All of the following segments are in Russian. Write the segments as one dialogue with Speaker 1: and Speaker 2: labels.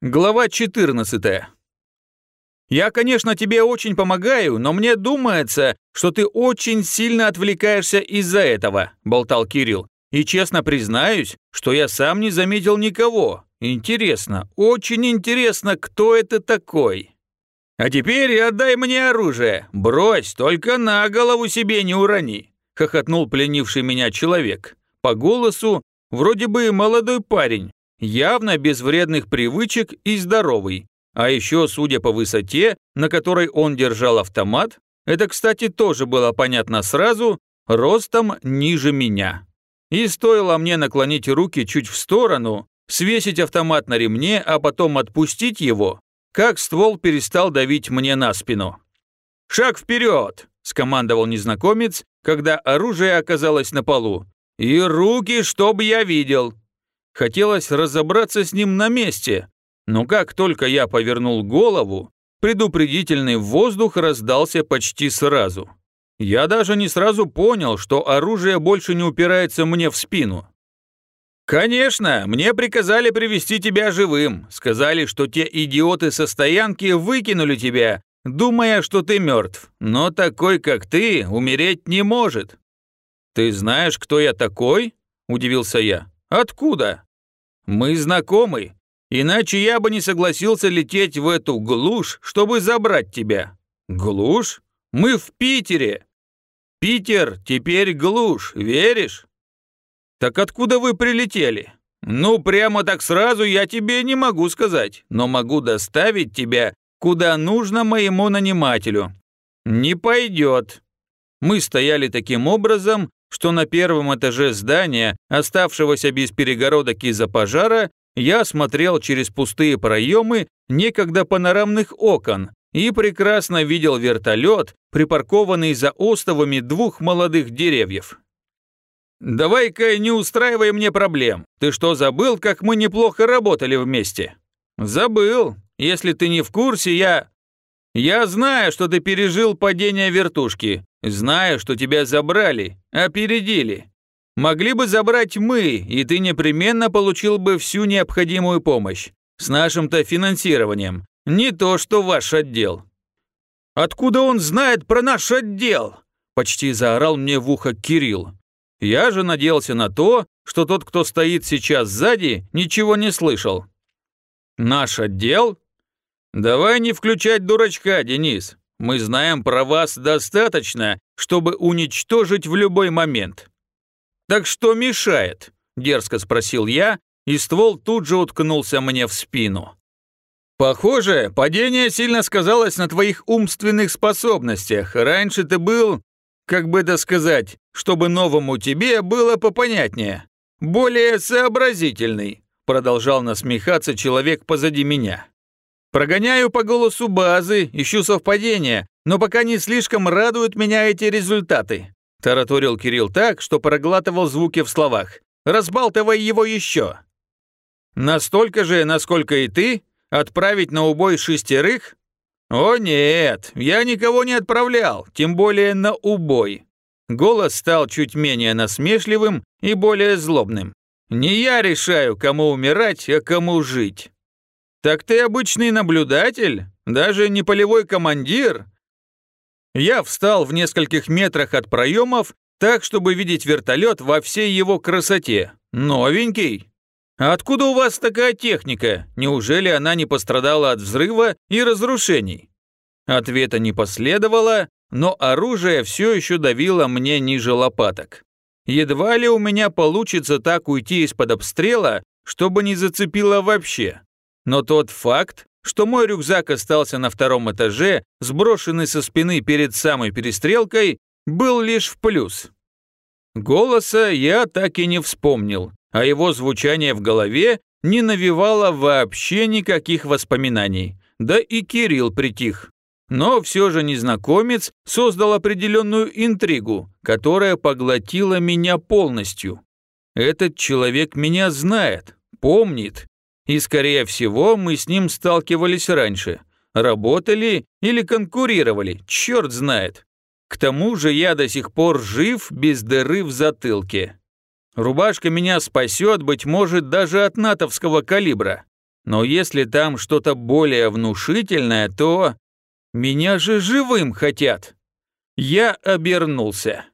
Speaker 1: Глава 14. «Я, конечно, тебе очень помогаю, но мне думается, что ты очень сильно отвлекаешься из-за этого», – болтал Кирилл. «И честно признаюсь, что я сам не заметил никого. Интересно, очень интересно, кто это такой?» «А теперь отдай мне оружие. Брось, только на голову себе не урони», – хохотнул пленивший меня человек. По голосу вроде бы молодой парень, явно без вредных привычек и здоровый. А еще, судя по высоте, на которой он держал автомат, это, кстати, тоже было понятно сразу, ростом ниже меня. И стоило мне наклонить руки чуть в сторону, свесить автомат на ремне, а потом отпустить его, как ствол перестал давить мне на спину. «Шаг вперед!» – скомандовал незнакомец, когда оружие оказалось на полу. «И руки, чтоб я видел!» Хотелось разобраться с ним на месте, но как только я повернул голову, предупредительный воздух раздался почти сразу. Я даже не сразу понял, что оружие больше не упирается мне в спину. «Конечно, мне приказали привести тебя живым. Сказали, что те идиоты со стоянки выкинули тебя, думая, что ты мертв. Но такой, как ты, умереть не может». «Ты знаешь, кто я такой?» – удивился я. «Откуда?» Мы знакомы, иначе я бы не согласился лететь в эту глушь, чтобы забрать тебя. Глушь? Мы в Питере. Питер теперь глушь, веришь? Так откуда вы прилетели? Ну, прямо так сразу я тебе не могу сказать, но могу доставить тебя куда нужно моему нанимателю. Не пойдет. Мы стояли таким образом, что на первом этаже здания, оставшегося без перегородок из-за пожара, я смотрел через пустые проемы некогда панорамных окон и прекрасно видел вертолет, припаркованный за остовами двух молодых деревьев. «Давай-ка не устраивай мне проблем. Ты что, забыл, как мы неплохо работали вместе?» «Забыл. Если ты не в курсе, я...» «Я знаю, что ты пережил падение вертушки. Знаю, что тебя забрали, опередили. Могли бы забрать мы, и ты непременно получил бы всю необходимую помощь. С нашим-то финансированием. Не то, что ваш отдел». «Откуда он знает про наш отдел?» Почти заорал мне в ухо Кирилл. Я же надеялся на то, что тот, кто стоит сейчас сзади, ничего не слышал. «Наш отдел?» «Давай не включать дурачка, Денис. Мы знаем про вас достаточно, чтобы уничтожить в любой момент». «Так что мешает?» – дерзко спросил я, и ствол тут же уткнулся мне в спину. «Похоже, падение сильно сказалось на твоих умственных способностях. Раньше ты был, как бы это сказать, чтобы новому тебе было попонятнее, более сообразительный», продолжал насмехаться человек позади меня. Прогоняю по голосу базы, ищу совпадения, но пока не слишком радуют меня эти результаты. Тараторил Кирилл так, что проглатывал звуки в словах. Разбалтывай его еще. Настолько же, насколько и ты, отправить на убой шестерых? О нет, я никого не отправлял, тем более на убой. Голос стал чуть менее насмешливым и более злобным. Не я решаю, кому умирать, а кому жить. «Так ты обычный наблюдатель? Даже не полевой командир?» Я встал в нескольких метрах от проемов, так, чтобы видеть вертолет во всей его красоте. Новенький. откуда у вас такая техника? Неужели она не пострадала от взрыва и разрушений? Ответа не последовало, но оружие все еще давило мне ниже лопаток. Едва ли у меня получится так уйти из-под обстрела, чтобы не зацепило вообще. Но тот факт, что мой рюкзак остался на втором этаже, сброшенный со спины перед самой перестрелкой, был лишь в плюс. Голоса я так и не вспомнил, а его звучание в голове не навевало вообще никаких воспоминаний. Да и Кирилл притих. Но все же незнакомец создал определенную интригу, которая поглотила меня полностью. Этот человек меня знает, помнит и, скорее всего, мы с ним сталкивались раньше. Работали или конкурировали, черт знает. К тому же я до сих пор жив без дыры в затылке. Рубашка меня спасет, быть может, даже от натовского калибра. Но если там что-то более внушительное, то... Меня же живым хотят. Я обернулся.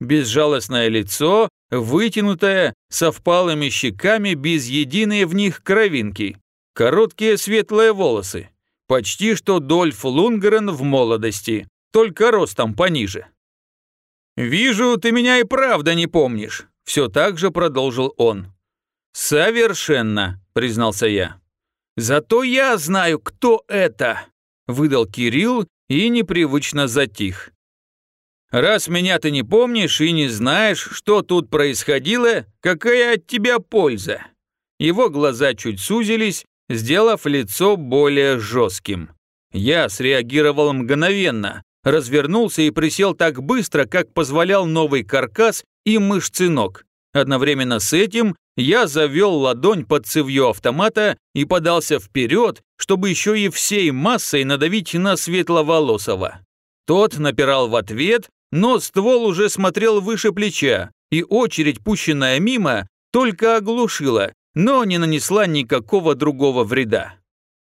Speaker 1: Безжалостное лицо, вытянутое, со впалыми щеками, без единой в них кровинки. Короткие светлые волосы. Почти что Дольф Лунгрен в молодости, только ростом пониже. «Вижу, ты меня и правда не помнишь», – все так же продолжил он. «Совершенно», – признался я. «Зато я знаю, кто это», – выдал Кирилл и непривычно затих. «Раз меня ты не помнишь и не знаешь, что тут происходило, какая от тебя польза?» Его глаза чуть сузились, сделав лицо более жестким. Я среагировал мгновенно, развернулся и присел так быстро, как позволял новый каркас и мышцы ног. Одновременно с этим я завел ладонь под цевьё автомата и подался вперед, чтобы еще и всей массой надавить на светловолосого. Тот напирал в ответ, но ствол уже смотрел выше плеча, и очередь, пущенная мимо, только оглушила, но не нанесла никакого другого вреда.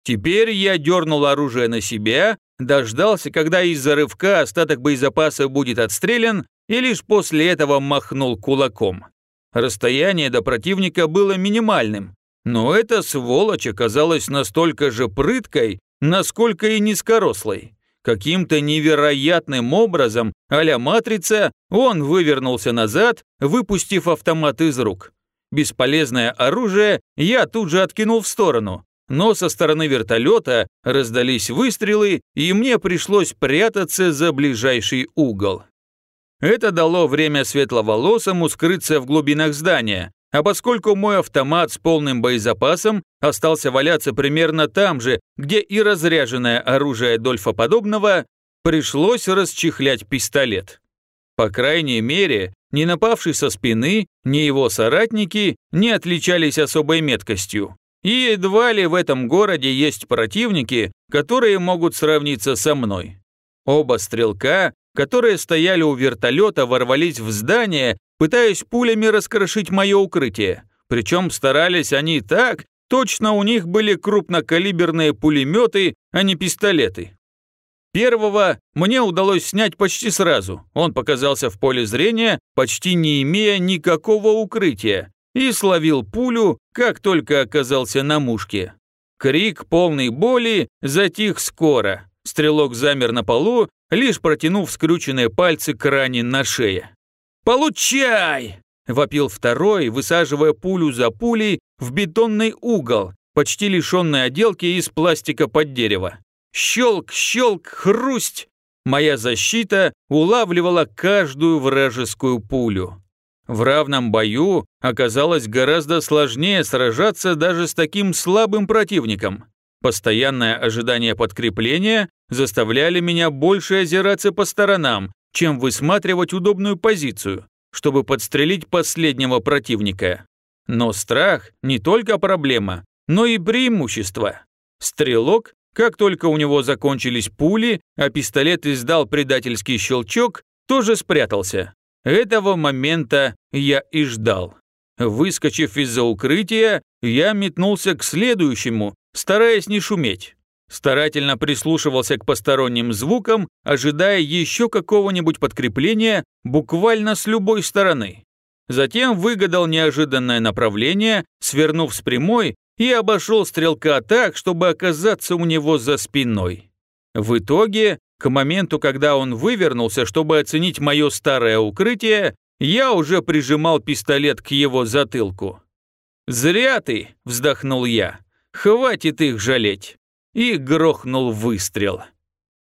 Speaker 1: Теперь я дернул оружие на себя, дождался, когда из-за рывка остаток боезапаса будет отстрелян, и лишь после этого махнул кулаком. Расстояние до противника было минимальным, но эта сволочь оказалась настолько же прыткой, насколько и низкорослой. Каким-то невероятным образом, а «Матрица», он вывернулся назад, выпустив автомат из рук. Бесполезное оружие я тут же откинул в сторону, но со стороны вертолета раздались выстрелы, и мне пришлось прятаться за ближайший угол. Это дало время светловолосому скрыться в глубинах здания, а поскольку мой автомат с полным боезапасом остался валяться примерно там же, где и разряженное оружие Дольфа подобного, пришлось расчехлять пистолет. По крайней мере, ни напавший со спины, ни его соратники не отличались особой меткостью. И едва ли в этом городе есть противники, которые могут сравниться со мной. Оба стрелка, которые стояли у вертолета, ворвались в здание, пытаясь пулями раскрошить мое укрытие. Причем старались они так, точно у них были крупнокалиберные пулеметы, а не пистолеты. Первого мне удалось снять почти сразу. Он показался в поле зрения, почти не имея никакого укрытия, и словил пулю, как только оказался на мушке. Крик полный боли затих скоро. Стрелок замер на полу, лишь протянув скрюченные пальцы к ране на шее. «Получай!» – вопил второй, высаживая пулю за пулей в бетонный угол, почти лишенный отделки из пластика под дерево. Щелк, щелк, хрусть. Моя защита улавливала каждую вражескую пулю. В равном бою оказалось гораздо сложнее сражаться даже с таким слабым противником. Постоянное ожидание подкрепления заставляли меня больше озираться по сторонам, чем высматривать удобную позицию, чтобы подстрелить последнего противника. Но страх не только проблема, но и преимущество. Стрелок как только у него закончились пули, а пистолет издал предательский щелчок, тоже спрятался. Этого момента я и ждал. Выскочив из-за укрытия, я метнулся к следующему, стараясь не шуметь. Старательно прислушивался к посторонним звукам, ожидая еще какого-нибудь подкрепления буквально с любой стороны. Затем выгадал неожиданное направление, свернув с прямой и обошел стрелка так, чтобы оказаться у него за спиной. В итоге, к моменту, когда он вывернулся, чтобы оценить мое старое укрытие, я уже прижимал пистолет к его затылку. «Зря ты!» – вздохнул я. «Хватит их жалеть!» И грохнул выстрел.